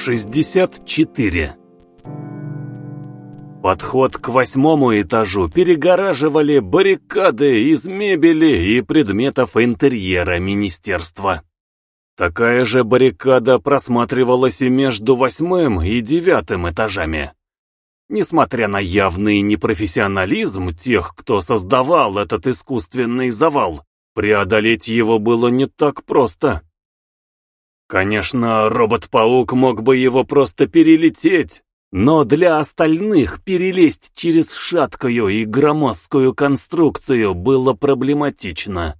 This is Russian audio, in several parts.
64 Подход к восьмому этажу перегораживали баррикады из мебели и предметов интерьера министерства. Такая же баррикада просматривалась и между восьмым и девятым этажами. Несмотря на явный непрофессионализм тех, кто создавал этот искусственный завал, преодолеть его было не так просто. Конечно, робот-паук мог бы его просто перелететь, но для остальных перелезть через шаткую и громоздкую конструкцию было проблематично.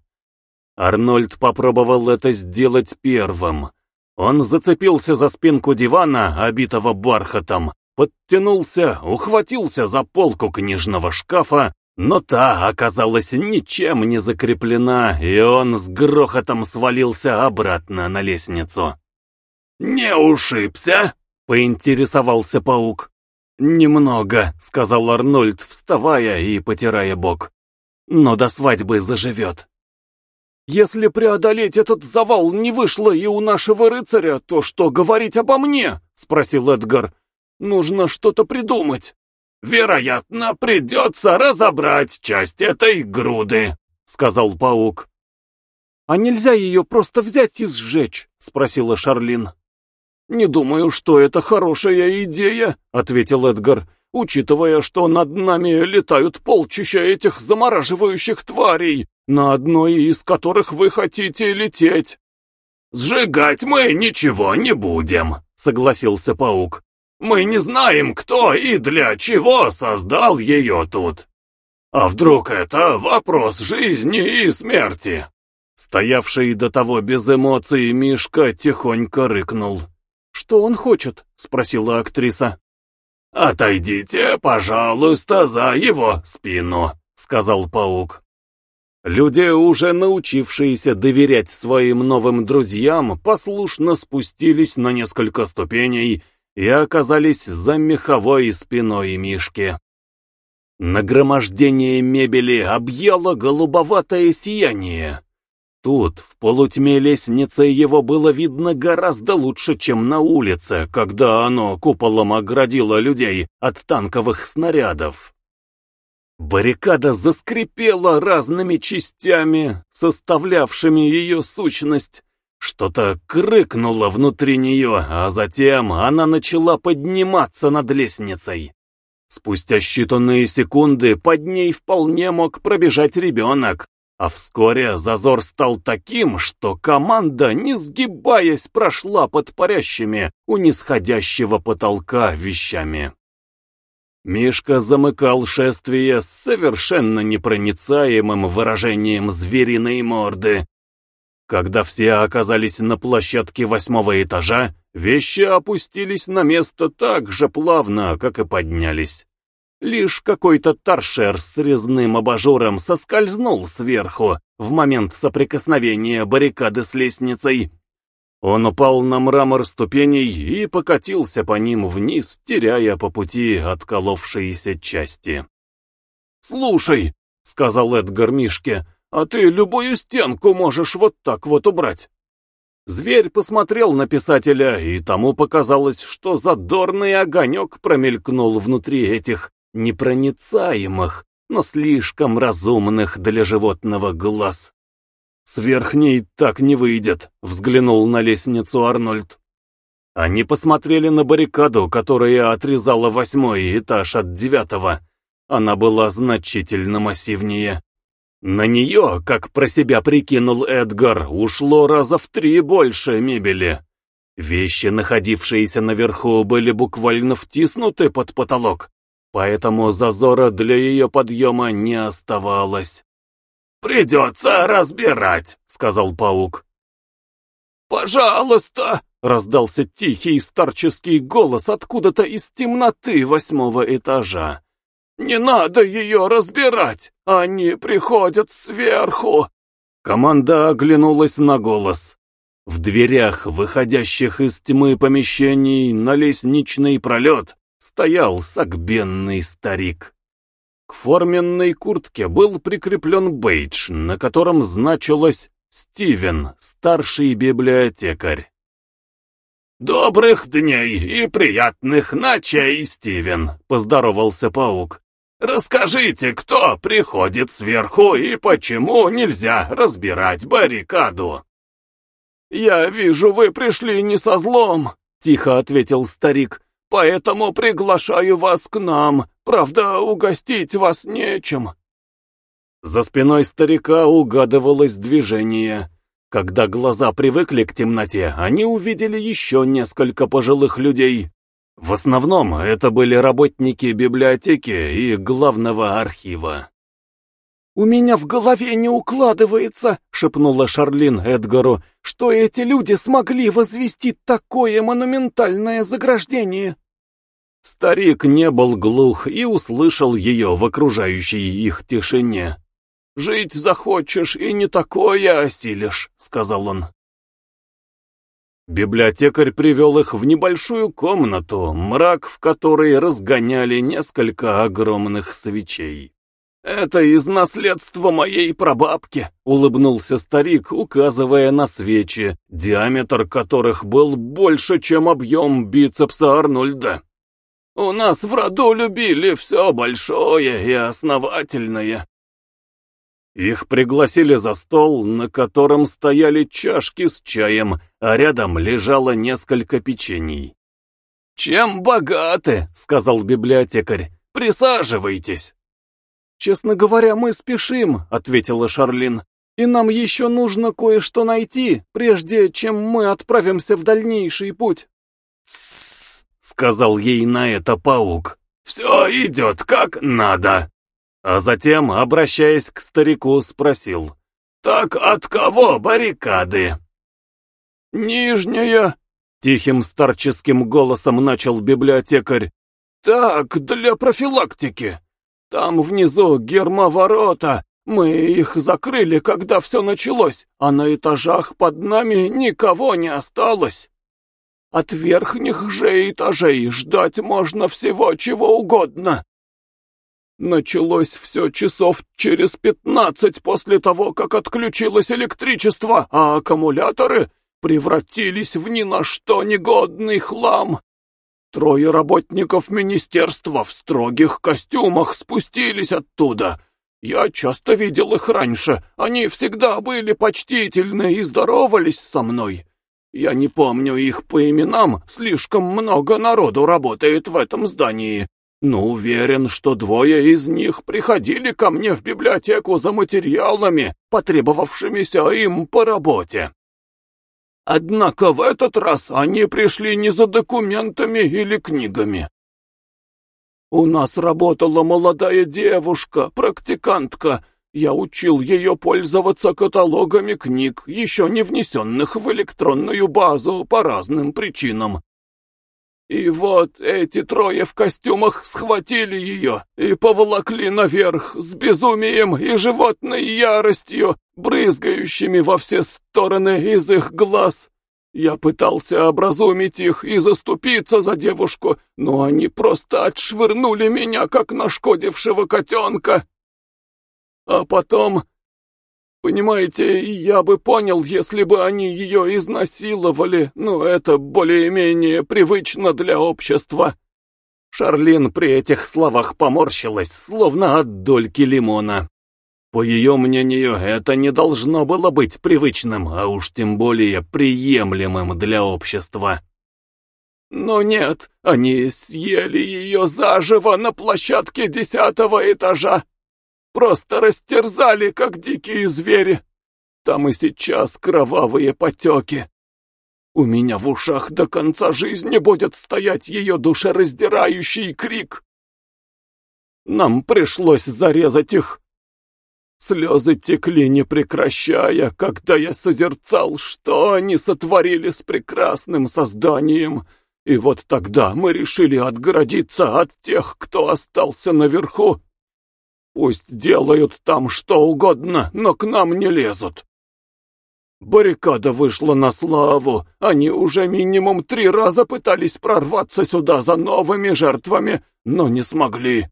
Арнольд попробовал это сделать первым. Он зацепился за спинку дивана, обитого бархатом, подтянулся, ухватился за полку книжного шкафа, но та оказалась ничем не закреплена, и он с грохотом свалился обратно на лестницу. «Не ушибся?» Поинтересовался паук. «Немного», — сказал Арнольд, вставая и потирая бок. «Но до свадьбы заживет». «Если преодолеть этот завал не вышло и у нашего рыцаря, то что говорить обо мне?» — спросил Эдгар. «Нужно что-то придумать». «Вероятно, придется разобрать часть этой груды», — сказал паук. «А нельзя ее просто взять и сжечь?» — спросила Шарлин. «Не думаю, что это хорошая идея», — ответил Эдгар, «учитывая, что над нами летают полчища этих замораживающих тварей, на одной из которых вы хотите лететь». «Сжигать мы ничего не будем», — согласился паук. «Мы не знаем, кто и для чего создал ее тут. А вдруг это вопрос жизни и смерти?» Стоявший до того без эмоций Мишка тихонько рыкнул. «Что он хочет?» — спросила актриса. «Отойдите, пожалуйста, за его спину», — сказал паук. Люди, уже научившиеся доверять своим новым друзьям, послушно спустились на несколько ступеней и оказались за меховой спиной Мишки. Нагромождение мебели объяло голубоватое сияние. Тут, в полутьме лестницы, его было видно гораздо лучше, чем на улице, когда оно куполом оградило людей от танковых снарядов. Баррикада заскрипела разными частями, составлявшими ее сущность. Что-то крыкнуло внутри нее, а затем она начала подниматься над лестницей. Спустя считанные секунды под ней вполне мог пробежать ребенок, а вскоре зазор стал таким, что команда, не сгибаясь, прошла под парящими у нисходящего потолка вещами. Мишка замыкал шествие с совершенно непроницаемым выражением звериной морды. Когда все оказались на площадке восьмого этажа, вещи опустились на место так же плавно, как и поднялись. Лишь какой-то торшер с резным абажуром соскользнул сверху в момент соприкосновения баррикады с лестницей. Он упал на мрамор ступеней и покатился по ним вниз, теряя по пути отколовшиеся части. «Слушай», — сказал Эдгар Мишке, — «а ты любую стенку можешь вот так вот убрать». Зверь посмотрел на писателя, и тому показалось, что задорный огонек промелькнул внутри этих непроницаемых, но слишком разумных для животного глаз. «С верхней так не выйдет», — взглянул на лестницу Арнольд. Они посмотрели на баррикаду, которая отрезала восьмой этаж от девятого. Она была значительно массивнее. На нее, как про себя прикинул Эдгар, ушло раза в три больше мебели. Вещи, находившиеся наверху, были буквально втиснуты под потолок, поэтому зазора для ее подъема не оставалось. «Придется разбирать», — сказал паук. «Пожалуйста!» — раздался тихий старческий голос откуда-то из темноты восьмого этажа. «Не надо ее разбирать! Они приходят сверху!» Команда оглянулась на голос. В дверях, выходящих из тьмы помещений на лестничный пролет, стоял сагбенный старик. К форменной куртке был прикреплен бейдж, на котором значилось «Стивен, старший библиотекарь». «Добрых дней и приятных ночей, Стивен!» — поздоровался паук. «Расскажите, кто приходит сверху и почему нельзя разбирать баррикаду?» «Я вижу, вы пришли не со злом», — тихо ответил старик, «поэтому приглашаю вас к нам. Правда, угостить вас нечем». За спиной старика угадывалось движение. Когда глаза привыкли к темноте, они увидели еще несколько пожилых людей. В основном это были работники библиотеки и главного архива. «У меня в голове не укладывается», — шепнула Шарлин Эдгару, «что эти люди смогли возвести такое монументальное заграждение». Старик не был глух и услышал ее в окружающей их тишине. «Жить захочешь и не такое осилишь», — сказал он. Библиотекарь привел их в небольшую комнату, мрак в которой разгоняли несколько огромных свечей. «Это из наследства моей прабабки», — улыбнулся старик, указывая на свечи, диаметр которых был больше, чем объем бицепса Арнольда. «У нас в роду любили все большое и основательное, их пригласили за стол, на котором стояли чашки с чаем, а рядом лежало несколько печений. «Чем богаты?» — сказал библиотекарь. «Присаживайтесь». «Честно говоря, мы спешим», — ответила Шарлин. «И нам еще нужно кое-что найти, прежде чем мы отправимся в дальнейший путь». «Тссс», — сказал ей на это паук. «Все идет как надо». А затем, обращаясь к старику, спросил. «Так от кого баррикады?» «Нижняя», — тихим старческим голосом начал библиотекарь. «Так, для профилактики. Там внизу гермоворота. Мы их закрыли, когда все началось, а на этажах под нами никого не осталось. От верхних же этажей ждать можно всего чего угодно. Началось все часов через пятнадцать после того, как отключилось электричество, а аккумуляторы превратились в ни на что негодный хлам. Трое работников министерства в строгих костюмах спустились оттуда. Я часто видел их раньше, они всегда были почтительны и здоровались со мной. Я не помню их по именам, слишком много народу работает в этом здании, но уверен, что двое из них приходили ко мне в библиотеку за материалами, потребовавшимися им по работе. Однако в этот раз они пришли не за документами или книгами. У нас работала молодая девушка, практикантка. Я учил ее пользоваться каталогами книг, еще не внесенных в электронную базу по разным причинам. И вот эти трое в костюмах схватили ее и поволокли наверх с безумием и животной яростью, брызгающими во все стороны из их глаз. Я пытался образумить их и заступиться за девушку, но они просто отшвырнули меня, как нашкодившего котенка. А потом Понимаете, я бы понял, если бы они ее изнасиловали, но это более-менее привычно для общества. Шарлин при этих словах поморщилась, словно от дольки лимона. По ее мнению, это не должно было быть привычным, а уж тем более приемлемым для общества. Но нет, они съели ее заживо на площадке десятого этажа. Просто растерзали, как дикие звери. Там и сейчас кровавые потеки. У меня в ушах до конца жизни будет стоять ее душераздирающий крик. Нам пришлось зарезать их. Слезы текли, не прекращая, когда я созерцал, что они сотворили с прекрасным созданием. И вот тогда мы решили отгородиться от тех, кто остался наверху. Пусть делают там что угодно, но к нам не лезут. Баррикада вышла на славу. Они уже минимум три раза пытались прорваться сюда за новыми жертвами, но не смогли.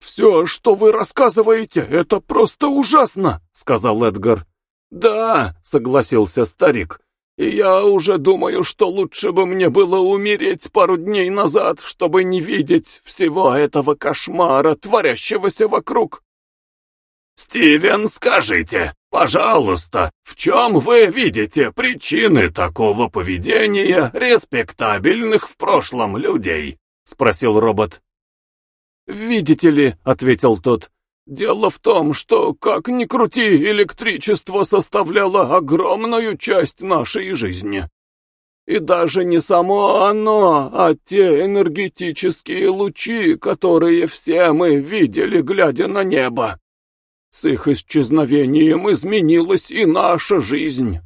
«Все, что вы рассказываете, это просто ужасно», — сказал Эдгар. «Да», — согласился старик, — и я уже думаю, что лучше бы мне было умереть пару дней назад, чтобы не видеть всего этого кошмара, творящегося вокруг. Стивен, скажите, пожалуйста, в чем вы видите причины такого поведения респектабельных в прошлом людей? Спросил робот. «Видите ли», — ответил тот, — «дело в том, что, как ни крути, электричество составляло огромную часть нашей жизни. И даже не само оно, а те энергетические лучи, которые все мы видели, глядя на небо. С их исчезновением изменилась и наша жизнь.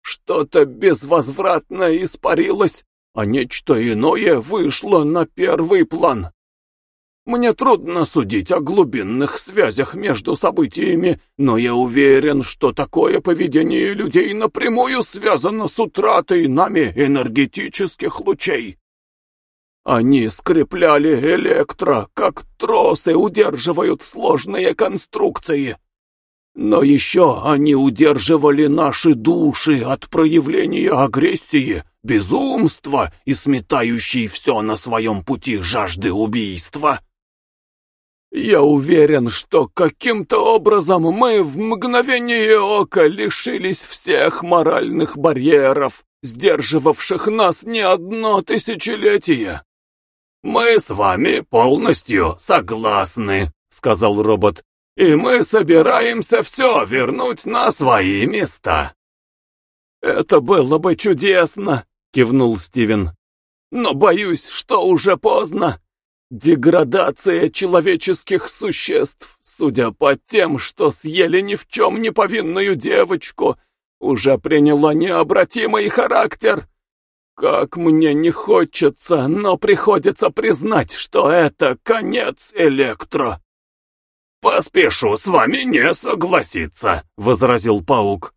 Что-то безвозвратно испарилось, а нечто иное вышло на первый план. Мне трудно судить о глубинных связях между событиями, но я уверен, что такое поведение людей напрямую связано с утратой нами энергетических лучей. Они скрепляли электро, как тросы удерживают сложные конструкции. Но еще они удерживали наши души от проявления агрессии, безумства и сметающей все на своем пути жажды убийства. Я уверен, что каким-то образом мы в мгновение ока лишились всех моральных барьеров, сдерживавших нас не одно тысячелетие. «Мы с вами полностью согласны», — сказал робот, «и мы собираемся все вернуть на свои места». «Это было бы чудесно», — кивнул Стивен. «Но боюсь, что уже поздно. Деградация человеческих существ, судя по тем, что съели ни в чем не повинную девочку, уже приняла необратимый характер. Как мне не хочется, но приходится признать, что это конец электро. «Поспешу с вами не согласиться», — возразил паук.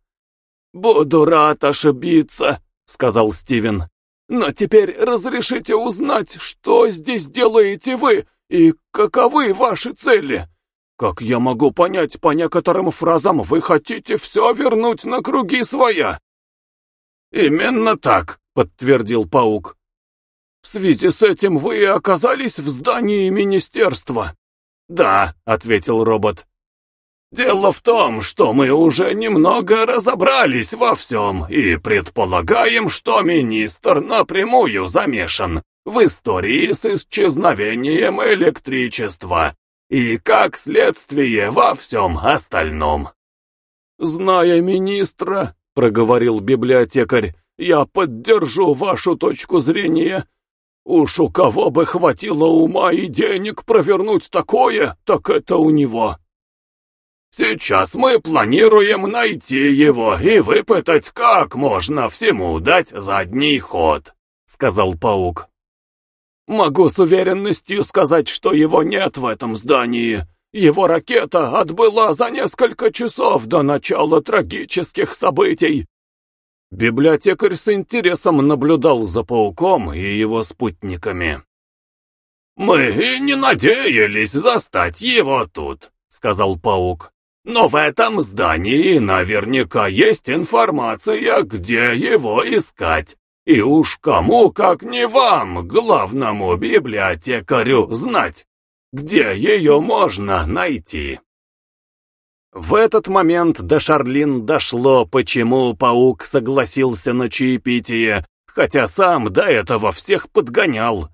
«Буду рад ошибиться», — сказал Стивен. Но теперь разрешите узнать, что здесь делаете вы и каковы ваши цели. Как я могу понять, по некоторым фразам вы хотите все вернуть на круги своя? Именно так, подтвердил паук. В связи с этим вы оказались в здании министерства. Да, ответил робот. Дело в том, что мы уже немного разобрались во всем и предполагаем, что министр напрямую замешан в истории с исчезновением электричества и, как следствие, во всем остальном. «Зная министра», — проговорил библиотекарь, — «я поддержу вашу точку зрения. Уж у кого бы хватило ума и денег провернуть такое, так это у него». Сейчас мы планируем найти его и выпытать, как можно всему дать задний ход», — сказал паук. «Могу с уверенностью сказать, что его нет в этом здании. Его ракета отбыла за несколько часов до начала трагических событий». Библиотекарь с интересом наблюдал за пауком и его спутниками. «Мы и не надеялись застать его тут», — сказал паук. Но в этом здании наверняка есть информация, где его искать. И уж кому, как не вам, главному библиотекарю, знать, где ее можно найти. В этот момент до Шарлин дошло, почему паук согласился на чаепитие, хотя сам до этого всех подгонял.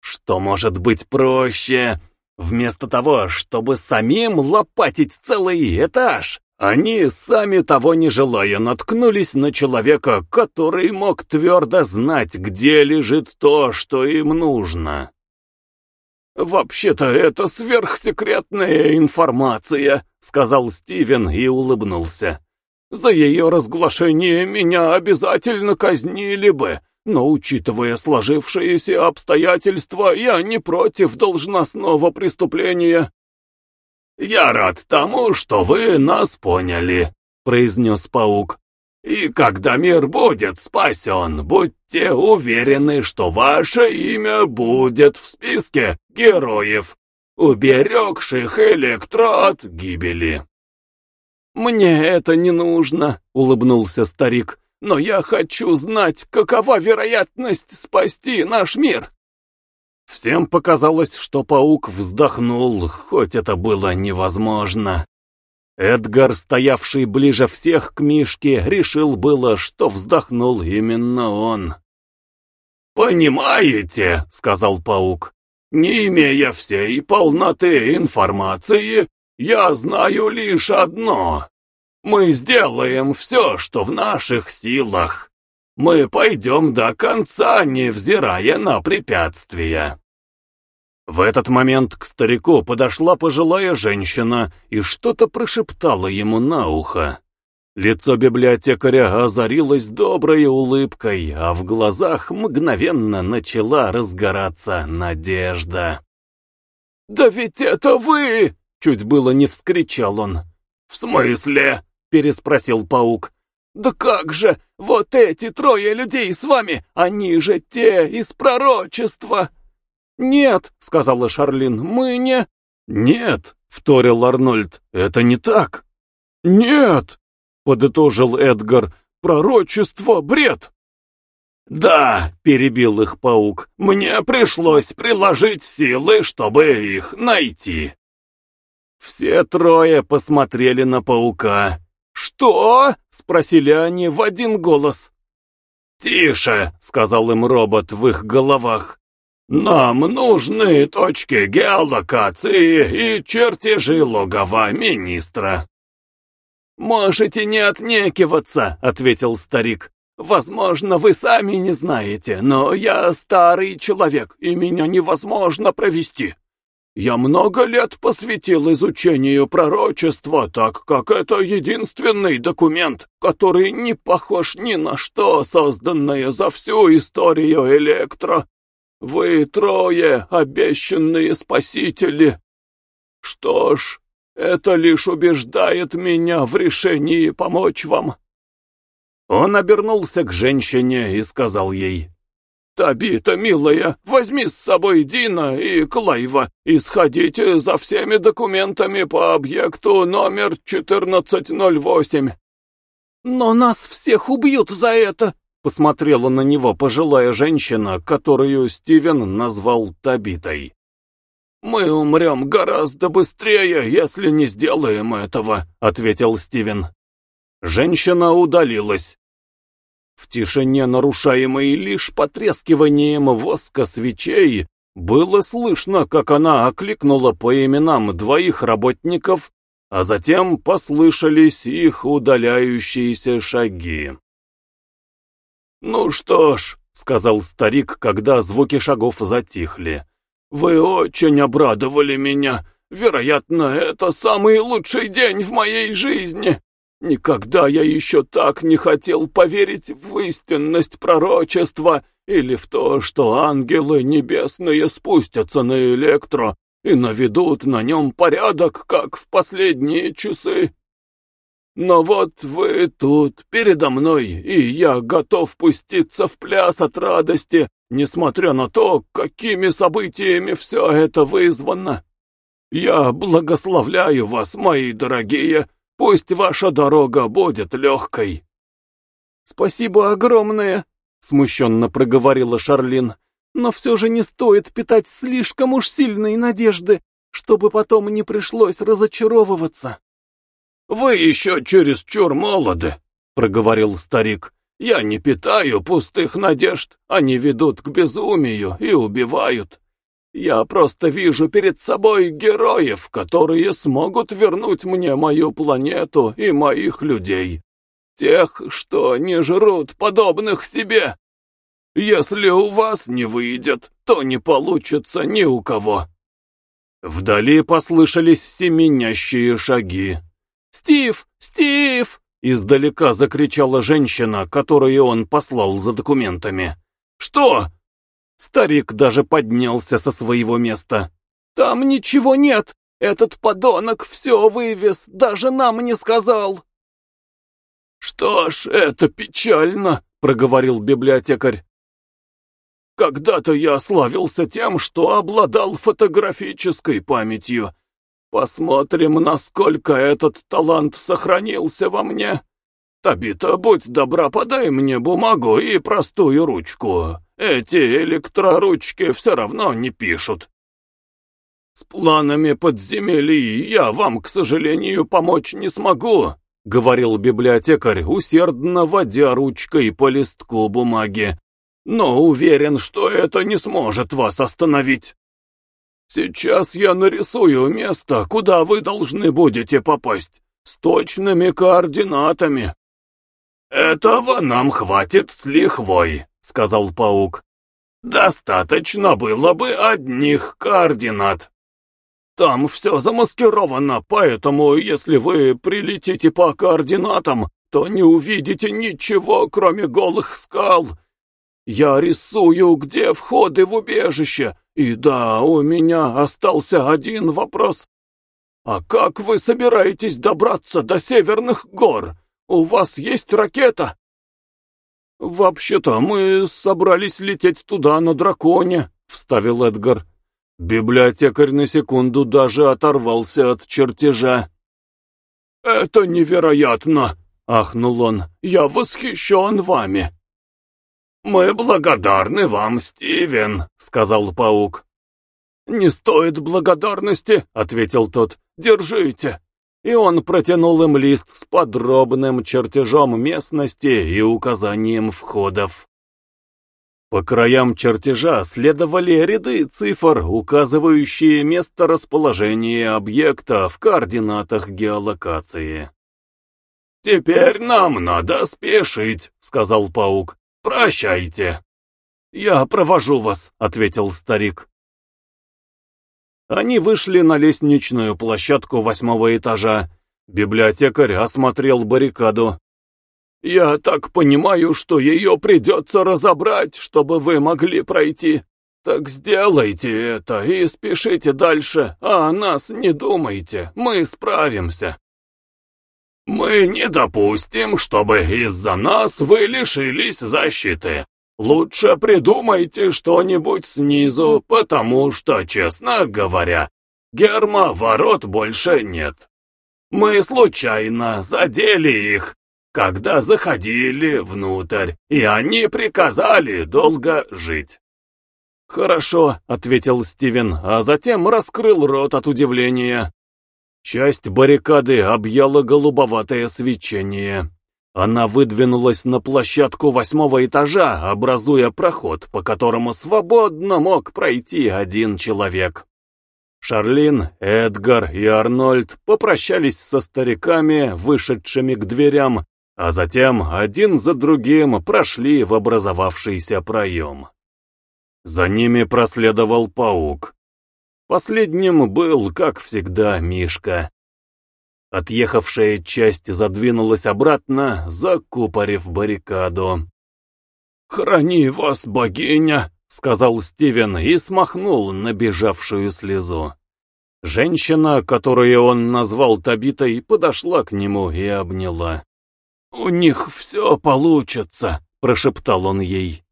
Что может быть проще? Вместо того, чтобы самим лопатить целый этаж, они, сами того не желая, наткнулись на человека, который мог твердо знать, где лежит то, что им нужно. «Вообще-то это сверхсекретная информация», — сказал Стивен и улыбнулся. «За ее разглашение меня обязательно казнили бы, но, учитывая сложившиеся обстоятельства, я не против должностного преступления. «Я рад тому, что вы нас поняли», — произнес паук. «И когда мир будет спасен, будьте уверены, что ваше имя будет в списке героев, уберегших электро от гибели». «Мне это не нужно», — улыбнулся старик. Но я хочу знать, какова вероятность спасти наш мир. Всем показалось, что паук вздохнул, хоть это было невозможно. Эдгар, стоявший ближе всех к Мишке, решил было, что вздохнул именно он. «Понимаете», — сказал паук, — «не имея всей полноты информации, я знаю лишь одно. Мы сделаем все, что в наших силах. Мы пойдем до конца, невзирая на препятствия». В этот момент к старику подошла пожилая женщина и что-то прошептала ему на ухо. Лицо библиотекаря озарилось доброй улыбкой, а в глазах мгновенно начала разгораться надежда. «Да ведь это вы!» — чуть было не вскричал он. «В смысле?» — переспросил паук. «Да как же! Вот эти трое людей с вами, они же те из пророчества!» «Нет», — сказала Шарлин, — «мы не...» «Нет», — вторил Арнольд, — «это не так». «Нет», — подытожил Эдгар, — «пророчество — бред». «Да», — перебил их паук, — «мне пришлось приложить силы, чтобы их найти». Все трое посмотрели на паука. «Что?» — спросили они в один голос. «Тише», — сказал им робот в их головах. «Нам нужны точки геолокации и чертежи логова министра». «Можете не отнекиваться», — ответил старик. «Возможно, вы сами не знаете, но я старый человек, и меня невозможно провести. Я много лет посвятил изучению пророчества, так как это единственный документ, который не похож ни на что, созданное за всю историю электро вы трое, обещанные спасители. Что ж, это лишь убеждает меня в решении помочь вам. Он обернулся к женщине и сказал ей, «Табита, милая, возьми с собой Дина и Клайва и сходите за всеми документами по объекту номер 1408». «Но нас всех убьют за это!» Посмотрела на него пожилая женщина, которую Стивен назвал Табитой. «Мы умрем гораздо быстрее, если не сделаем этого», — ответил Стивен. Женщина удалилась. В тишине, нарушаемой лишь потрескиванием воска свечей, было слышно, как она окликнула по именам двоих работников, а затем послышались их удаляющиеся шаги. «Ну что ж», — сказал старик, когда звуки шагов затихли, — «вы очень обрадовали меня. Вероятно, это самый лучший день в моей жизни. Никогда я еще так не хотел поверить в истинность пророчества или в то, что ангелы небесные спустятся на электро и наведут на нем порядок, как в последние часы. Но вот вы тут, передо мной, и я готов пуститься в пляс от радости, несмотря на то, какими событиями все это вызвано. Я благословляю вас, мои дорогие, пусть ваша дорога будет легкой. Спасибо огромное, смущенно проговорила Шарлин, но все же не стоит питать слишком уж сильные надежды, чтобы потом не пришлось разочаровываться. «Вы еще чересчур молоды», — проговорил старик. «Я не питаю пустых надежд, они ведут к безумию и убивают. Я просто вижу перед собой героев, которые смогут вернуть мне мою планету и моих людей. Тех, что не жрут подобных себе. Если у вас не выйдет, то не получится ни у кого». Вдали послышались семенящие шаги. «Стив! Стив!» — издалека закричала женщина, которую он послал за документами. «Что?» Старик даже поднялся со своего места. «Там ничего нет! Этот подонок все вывез, даже нам не сказал!» «Что ж, это печально», — проговорил библиотекарь. «Когда-то я славился тем, что обладал фотографической памятью, Посмотрим, насколько этот талант сохранился во мне. Табита, будь добра, подай мне бумагу и простую ручку. Эти электроручки все равно не пишут. С планами подземелий я вам, к сожалению, помочь не смогу, говорил библиотекарь, усердно водя ручкой по листку бумаги. Но уверен, что это не сможет вас остановить. Сейчас я нарисую место, куда вы должны будете попасть, с точными координатами. «Этого нам хватит с лихвой», — сказал паук. «Достаточно было бы одних координат. Там все замаскировано, поэтому если вы прилетите по координатам, то не увидите ничего, кроме голых скал. Я рисую, где входы в убежище, и да, у меня остался один вопрос. А как вы собираетесь добраться до северных гор?» «У вас есть ракета?» «Вообще-то мы собрались лететь туда на драконе», — вставил Эдгар. Библиотекарь на секунду даже оторвался от чертежа. «Это невероятно!» — ахнул он. «Я восхищен вами!» «Мы благодарны вам, Стивен», — сказал паук. «Не стоит благодарности», — ответил тот. «Держите» и он протянул им лист с подробным чертежом местности и указанием входов. По краям чертежа следовали ряды цифр, указывающие место расположения объекта в координатах геолокации. «Теперь нам надо спешить», — сказал паук. «Прощайте». «Я провожу вас», — ответил старик. Они вышли на лестничную площадку восьмого этажа. Библиотекарь осмотрел баррикаду. «Я так понимаю, что ее придется разобрать, чтобы вы могли пройти. Так сделайте это и спешите дальше, а о нас не думайте, мы справимся». «Мы не допустим, чтобы из-за нас вы лишились защиты», Лучше придумайте что-нибудь снизу, потому что, честно говоря, герма ворот больше нет. Мы случайно задели их, когда заходили внутрь, и они приказали долго жить. «Хорошо», — ответил Стивен, а затем раскрыл рот от удивления. Часть баррикады объяла голубоватое свечение. Она выдвинулась на площадку восьмого этажа, образуя проход, по которому свободно мог пройти один человек. Шарлин, Эдгар и Арнольд попрощались со стариками, вышедшими к дверям, а затем один за другим прошли в образовавшийся проем. За ними проследовал паук. Последним был, как всегда, Мишка. Отъехавшая часть задвинулась обратно, закупорив баррикаду. «Храни вас, богиня!» — сказал Стивен и смахнул набежавшую слезу. Женщина, которую он назвал Табитой, подошла к нему и обняла. «У них все получится», — прошептал он ей.